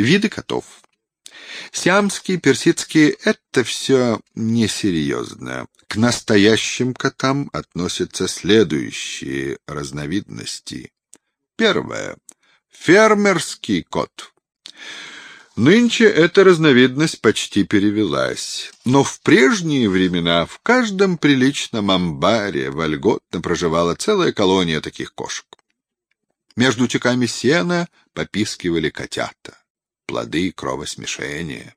Виды котов. Сиамские, персидские — это все несерьезно. К настоящим котам относятся следующие разновидности. Первое. Фермерский кот. Нынче эта разновидность почти перевелась, но в прежние времена в каждом приличном амбаре вольготно проживала целая колония таких кошек. Между тюками сена попискивали котята, плоды кровосмешения.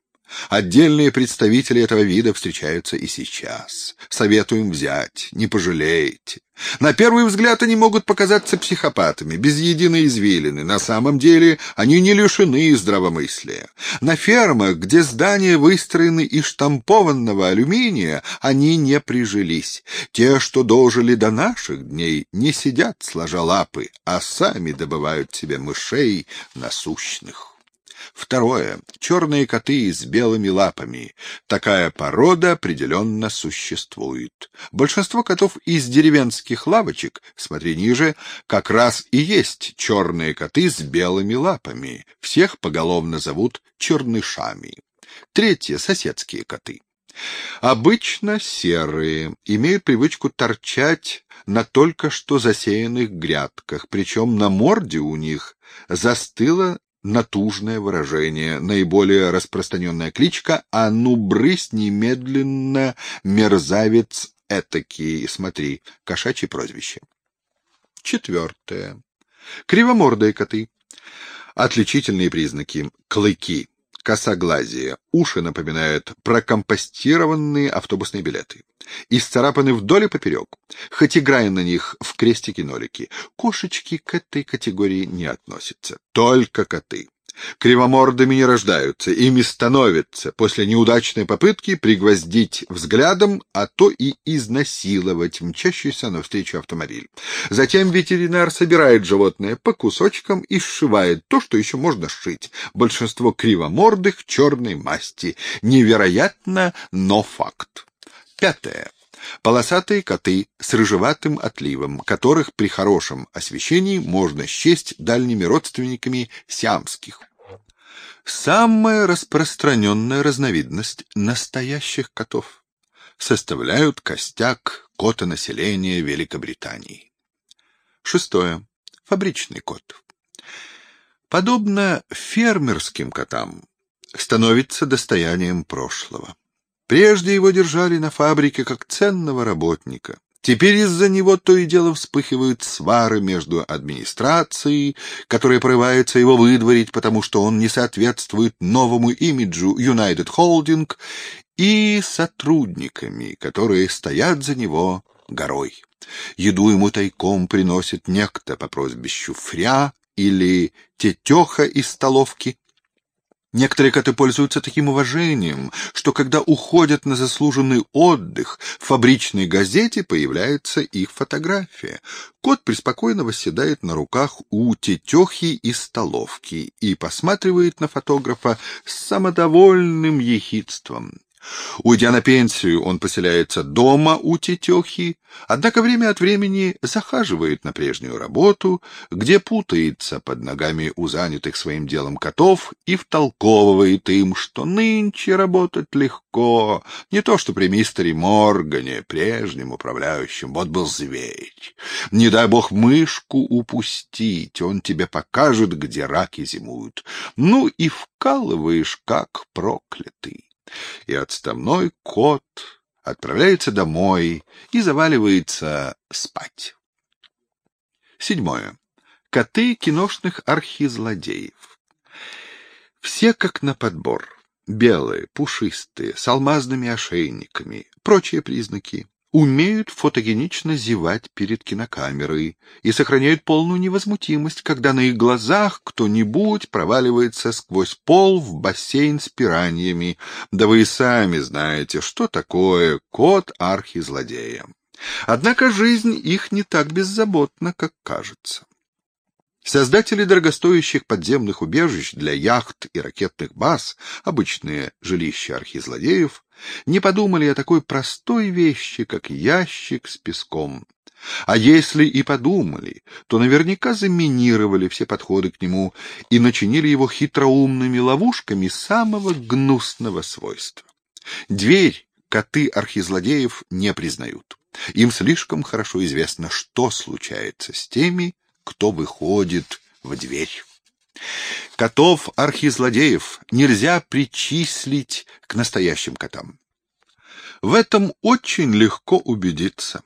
Отдельные представители этого вида встречаются и сейчас. Советуем взять, не пожалеете. На первый взгляд они могут показаться психопатами, без единой извилины. На самом деле они не лишены здравомыслия. На фермах, где здания выстроены из штампованного алюминия, они не прижились. Те, что дожили до наших дней, не сидят сложа лапы, а сами добывают себе мышей насущных. Второе. Черные коты с белыми лапами. Такая порода определенно существует. Большинство котов из деревенских лавочек, смотри ниже, как раз и есть черные коты с белыми лапами. Всех поголовно зовут чернышами. Третье. Соседские коты. Обычно серые, имеют привычку торчать на только что засеянных грядках, причем на морде у них застыла натужное выражение, наиболее распространенная кличка «А ну, брысь немедленно, мерзавец этакий!» Смотри, кошачье прозвище. Четвертое. Кривомордые коты. Отличительные признаки. Клыки. Косоглазие. Уши напоминают прокомпостированные автобусные билеты. Исцарапаны вдоль и поперек. Хоть играя на них в крестики-нолики. Кошечки к этой категории не относятся. Только коты. Кривомордами не рождаются, ими становятся после неудачной попытки пригвоздить взглядом, а то и изнасиловать мчащийся навстречу автомобиль. Затем ветеринар собирает животное по кусочкам и сшивает то, что еще можно сшить. Большинство кривомордых черной масти. Невероятно, но факт. Пятое. Полосатые коты с рыжеватым отливом, которых при хорошем освещении можно счесть дальними родственниками сиамских. Самая распространенная разновидность настоящих котов составляют костяк котонаселения Великобритании. Шестое. Фабричный кот. Подобно фермерским котам, становится достоянием прошлого. Прежде его держали на фабрике как ценного работника. Теперь из-за него то и дело вспыхивают свары между администрацией, которая порывается его выдворить, потому что он не соответствует новому имиджу United Holding, и сотрудниками, которые стоят за него горой. Еду ему тайком приносит некто по прозвищу Фря или Тетеха из столовки, Некоторые коты пользуются таким уважением, что когда уходят на заслуженный отдых, в фабричной газете появляется их фотография. Кот преспокойно восседает на руках у тетехи из столовки и посматривает на фотографа с самодовольным ехидством. Уйдя на пенсию, он поселяется дома у тетехи, однако время от времени захаживает на прежнюю работу, где путается под ногами у занятых своим делом котов и втолковывает им, что нынче работать легко, не то что при мистере Моргане, прежнем управляющем, вот был зверь. Не дай бог мышку упустить, он тебе покажет, где раки зимуют. Ну и вкалываешь, как проклятый и отставной кот отправляется домой и заваливается спать. Седьмое. Коты киношных архизлодеев. Все как на подбор. Белые, пушистые, с алмазными ошейниками, прочие признаки умеют фотогенично зевать перед кинокамерой и сохраняют полную невозмутимость, когда на их глазах кто-нибудь проваливается сквозь пол в бассейн с пираньями. Да вы и сами знаете, что такое кот архизлодея. Однако жизнь их не так беззаботна, как кажется. Создатели дорогостоящих подземных убежищ для яхт и ракетных баз, обычные жилища архизлодеев, не подумали о такой простой вещи, как ящик с песком. А если и подумали, то наверняка заминировали все подходы к нему и начинили его хитроумными ловушками самого гнусного свойства. Дверь коты архизлодеев не признают. Им слишком хорошо известно, что случается с теми, кто выходит в дверь. Котов архизлодеев нельзя причислить к настоящим котам. В этом очень легко убедиться.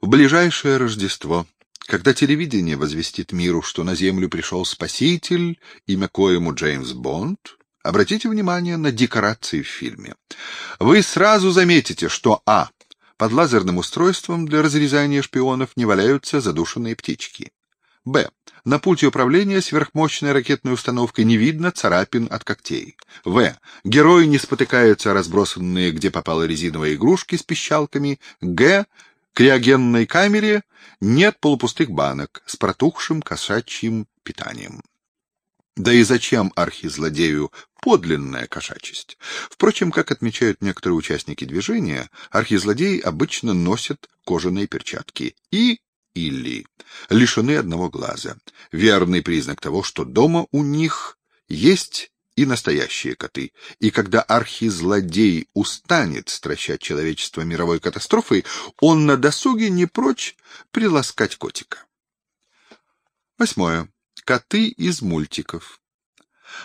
В ближайшее Рождество, когда телевидение возвестит миру, что на Землю пришел Спаситель, имя коему Джеймс Бонд, обратите внимание на декорации в фильме. Вы сразу заметите, что а. Под лазерным устройством для разрезания шпионов не валяются задушенные птички. Б. На пульте управления сверхмощной ракетной установкой не видно царапин от когтей. В. Герои не спотыкаются разбросанные, где попало резиновые игрушки с пищалками. Г. Криогенной камере нет полупустых банок с протухшим кошачьим питанием. Да и зачем архизлодею подлинная кошачесть? Впрочем, как отмечают некоторые участники движения, архизлодеи обычно носят кожаные перчатки и или лишены одного глаза. Верный признак того, что дома у них есть и настоящие коты. И когда архизлодей устанет стращать человечество мировой катастрофой, он на досуге не прочь приласкать котика. Восьмое. Коты из мультиков.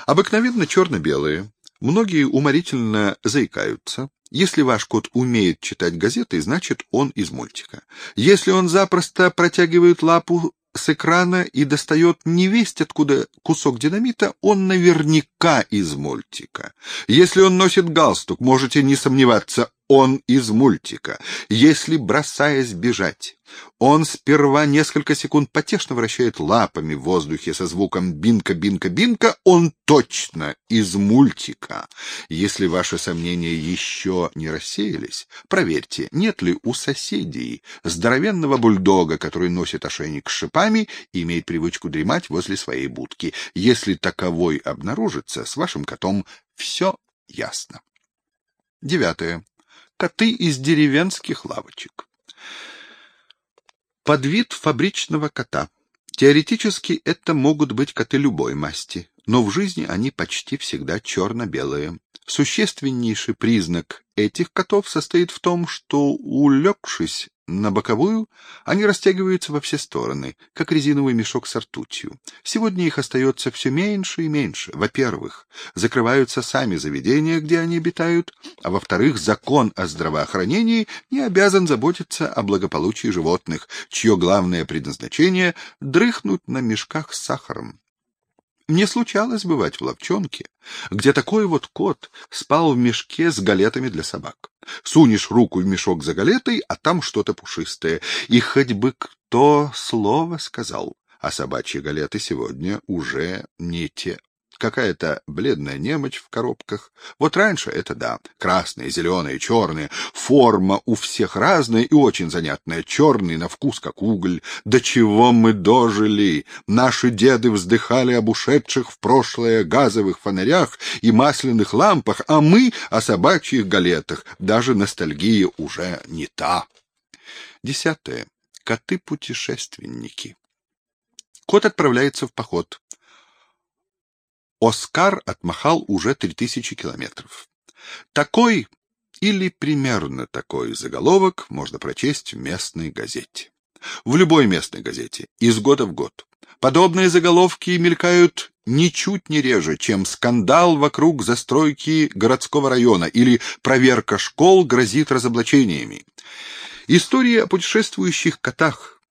Обыкновенно черно-белые. Многие уморительно заикаются. Если ваш кот умеет читать газеты, значит, он из мультика. Если он запросто протягивает лапу с экрана и достает невесть откуда кусок динамита, он наверняка из мультика. Если он носит галстук, можете не сомневаться, он из мультика. Если, бросаясь бежать, он сперва несколько секунд потешно вращает лапами в воздухе со звуком «бинка-бинка-бинка», он точно из мультика. Если ваши сомнения еще не рассеялись, проверьте, нет ли у соседей здоровенного бульдога, который носит ошейник с шипами и имеет привычку дремать возле своей будки. Если таковой обнаружится, с вашим котом все ясно. Девятое коты из деревенских лавочек. Подвид фабричного кота. Теоретически это могут быть коты любой масти, но в жизни они почти всегда черно-белые. Существеннейший признак этих котов состоит в том, что, улегшись на боковую они растягиваются во все стороны, как резиновый мешок с ртутью. Сегодня их остается все меньше и меньше. Во-первых, закрываются сами заведения, где они обитают, а во-вторых, закон о здравоохранении не обязан заботиться о благополучии животных, чье главное предназначение — дрыхнуть на мешках с сахаром. Мне случалось бывать в ловчонке, где такой вот кот спал в мешке с галетами для собак. Сунешь руку в мешок за галетой, а там что-то пушистое. И хоть бы кто слово сказал, а собачьи галеты сегодня уже не те какая-то бледная немочь в коробках. Вот раньше это да, красные, зеленые, черные. Форма у всех разная и очень занятная. Черный на вкус, как уголь. До чего мы дожили! Наши деды вздыхали об ушедших в прошлое газовых фонарях и масляных лампах, а мы о собачьих галетах. Даже ностальгия уже не та. Десятое. Коты-путешественники. Кот отправляется в поход. Оскар отмахал уже 3000 километров. Такой или примерно такой заголовок можно прочесть в местной газете. В любой местной газете, из года в год. Подобные заголовки мелькают ничуть не реже, чем скандал вокруг застройки городского района или проверка школ грозит разоблачениями. Истории о путешествующих котах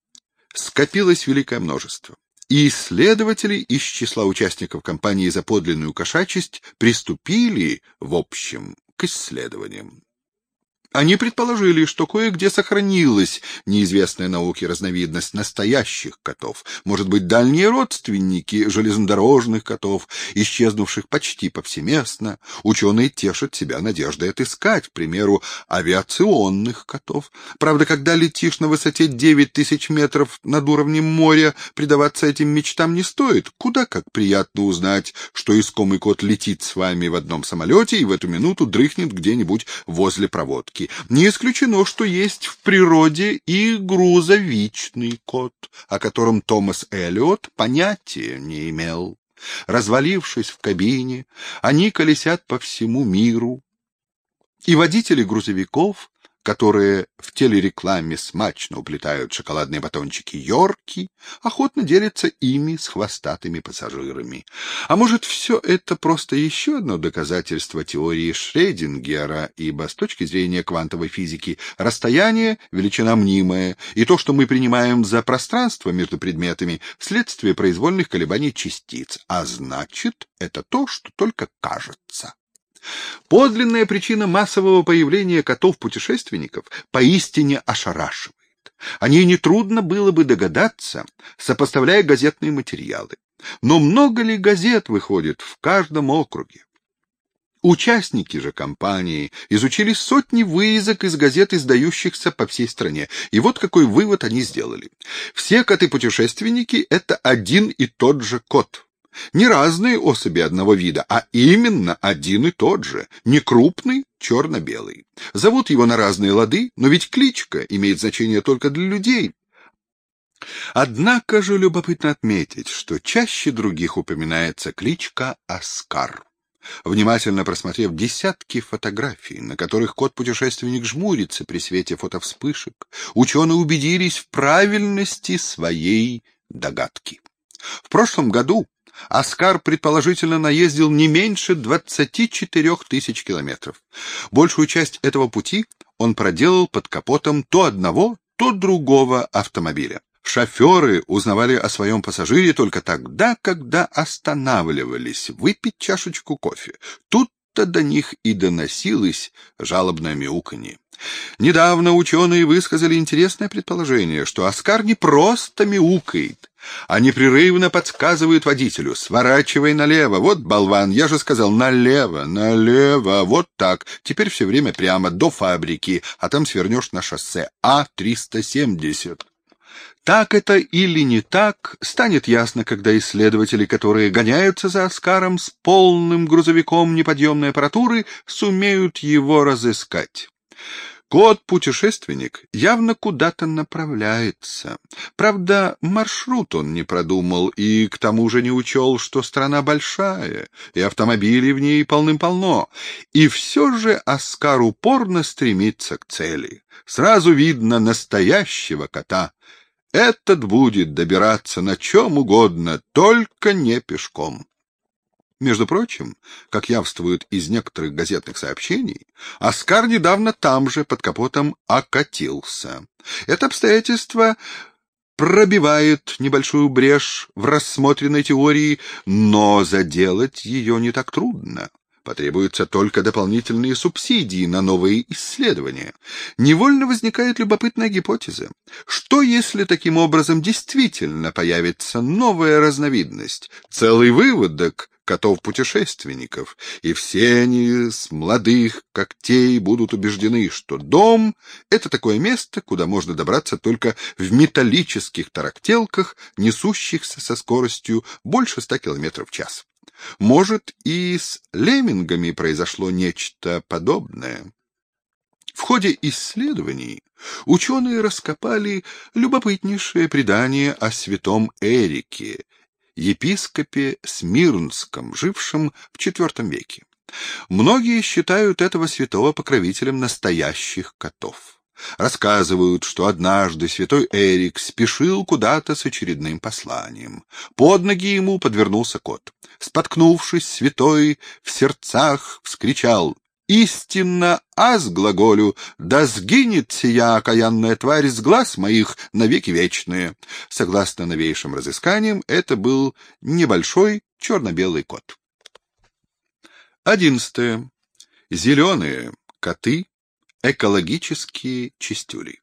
скопилось великое множество и исследователи из числа участников кампании за подлинную кошачесть приступили, в общем, к исследованиям. Они предположили, что кое-где сохранилась неизвестная науке разновидность настоящих котов, может быть, дальние родственники железнодорожных котов, исчезнувших почти повсеместно. Ученые тешат себя надеждой отыскать, к примеру, авиационных котов. Правда, когда летишь на высоте 9 тысяч метров над уровнем моря, предаваться этим мечтам не стоит. Куда как приятно узнать, что искомый кот летит с вами в одном самолете и в эту минуту дрыхнет где-нибудь возле проводки клетки. Не исключено, что есть в природе и грузовичный кот, о котором Томас Эллиот понятия не имел. Развалившись в кабине, они колесят по всему миру. И водители грузовиков которые в телерекламе смачно уплетают шоколадные батончики Йорки, охотно делятся ими с хвостатыми пассажирами. А может, все это просто еще одно доказательство теории Шрейдингера, ибо с точки зрения квантовой физики расстояние — величина мнимая, и то, что мы принимаем за пространство между предметами, следствие произвольных колебаний частиц, а значит, это то, что только кажется. Подлинная причина массового появления котов-путешественников поистине ошарашивает. О ней нетрудно было бы догадаться, сопоставляя газетные материалы. Но много ли газет выходит в каждом округе? Участники же компании изучили сотни вырезок из газет, издающихся по всей стране. И вот какой вывод они сделали. Все коты-путешественники — это один и тот же кот. Не разные особи одного вида, а именно один и тот же, не крупный, черно-белый. Зовут его на разные лады, но ведь кличка имеет значение только для людей. Однако же любопытно отметить, что чаще других упоминается кличка Оскар. Внимательно просмотрев десятки фотографий, на которых кот-путешественник жмурится при свете фотовспышек, ученые убедились в правильности своей догадки. В прошлом году Оскар предположительно наездил не меньше 24 тысяч километров. Большую часть этого пути он проделал под капотом то одного, то другого автомобиля. Шоферы узнавали о своем пассажире только тогда, когда останавливались выпить чашечку кофе. Тут-то до них и доносилось жалобное мяуканье. Недавно ученые высказали интересное предположение, что Оскар не просто мяукает, а непрерывно подсказывает водителю «Сворачивай налево, вот болван, я же сказал налево, налево, вот так, теперь все время прямо до фабрики, а там свернешь на шоссе А-370». Так это или не так, станет ясно, когда исследователи, которые гоняются за Оскаром с полным грузовиком неподъемной аппаратуры, сумеют его разыскать. Кот-путешественник явно куда-то направляется. Правда, маршрут он не продумал и к тому же не учел, что страна большая, и автомобилей в ней полным-полно. И все же Оскар упорно стремится к цели. Сразу видно настоящего кота. Этот будет добираться на чем угодно, только не пешком. Между прочим, как явствует из некоторых газетных сообщений, Оскар недавно там же под капотом окатился. Это обстоятельство пробивает небольшую брешь в рассмотренной теории, но заделать ее не так трудно. Потребуются только дополнительные субсидии на новые исследования. Невольно возникает любопытная гипотеза. Что если таким образом действительно появится новая разновидность, целый выводок котов-путешественников, и все они с молодых когтей будут убеждены, что дом — это такое место, куда можно добраться только в металлических тарактелках, несущихся со скоростью больше ста километров в час. Может, и с леммингами произошло нечто подобное. В ходе исследований ученые раскопали любопытнейшее предание о святом Эрике, епископе Смирнском, жившем в IV веке. Многие считают этого святого покровителем настоящих котов. Рассказывают, что однажды святой Эрик спешил куда-то с очередным посланием. Под ноги ему подвернулся кот. Споткнувшись, святой в сердцах вскричал истинно аз глаголю, да сгинет сия окаянная тварь с глаз моих навеки вечные. Согласно новейшим разысканиям, это был небольшой черно-белый кот. Одиннадцатое. Зеленые коты Экологические чистюли.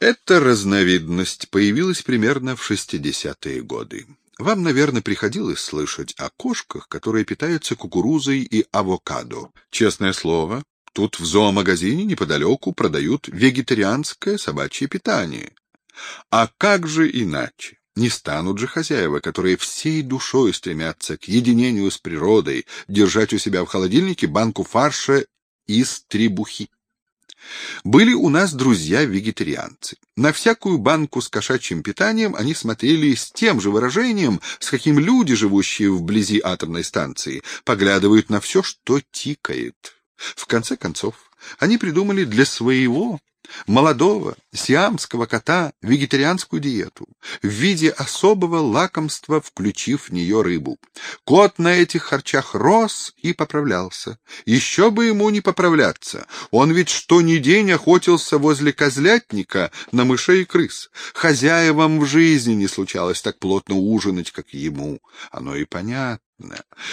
Эта разновидность появилась примерно в 60-е годы. Вам, наверное, приходилось слышать о кошках, которые питаются кукурузой и авокадо. Честное слово, тут в зоомагазине неподалеку продают вегетарианское собачье питание. А как же иначе? Не станут же хозяева, которые всей душой стремятся к единению с природой, держать у себя в холодильнике банку фарша из требухи. Были у нас друзья-вегетарианцы. На всякую банку с кошачьим питанием они смотрели с тем же выражением, с каким люди, живущие вблизи атомной станции, поглядывают на все, что тикает. В конце концов, они придумали для своего молодого сиамского кота вегетарианскую диету в виде особого лакомства, включив в нее рыбу. Кот на этих харчах рос и поправлялся. Еще бы ему не поправляться. Он ведь что ни день охотился возле козлятника на мышей и крыс. Хозяевам в жизни не случалось так плотно ужинать, как ему. Оно и понятно.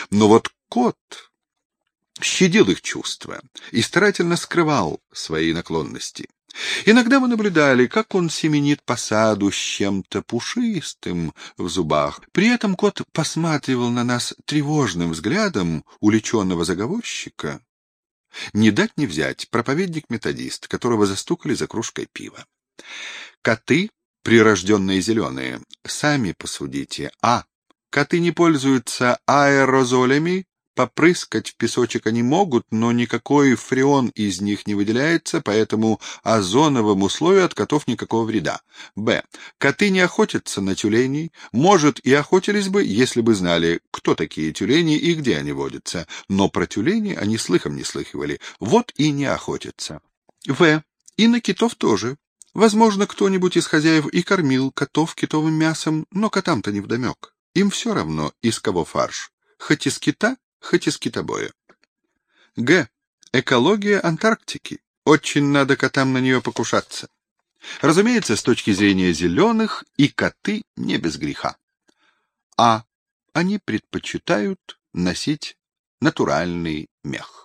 Но вот кот щадил их чувства и старательно скрывал свои наклонности. Иногда мы наблюдали, как он семенит по саду с чем-то пушистым в зубах. При этом кот посматривал на нас тревожным взглядом уличенного заговорщика. Не дать не взять проповедник-методист, которого застукали за кружкой пива. Коты, прирожденные зеленые, сами посудите. А. Коты не пользуются аэрозолями, Попрыскать в песочек они могут, но никакой фреон из них не выделяется, поэтому озоновым условию от котов никакого вреда. Б. Коты не охотятся на тюленей, может, и охотились бы, если бы знали, кто такие тюлени и где они водятся, но про тюлени они слыхом не слыхивали, вот и не охотятся. В. И на китов тоже. Возможно, кто-нибудь из хозяев и кормил котов китовым мясом, но котам-то невдомек. Им все равно, из кого фарш. Хоть из кита, хоть из китобоя. Г. Экология Антарктики. Очень надо котам на нее покушаться. Разумеется, с точки зрения зеленых, и коты не без греха. А. Они предпочитают носить натуральный мех.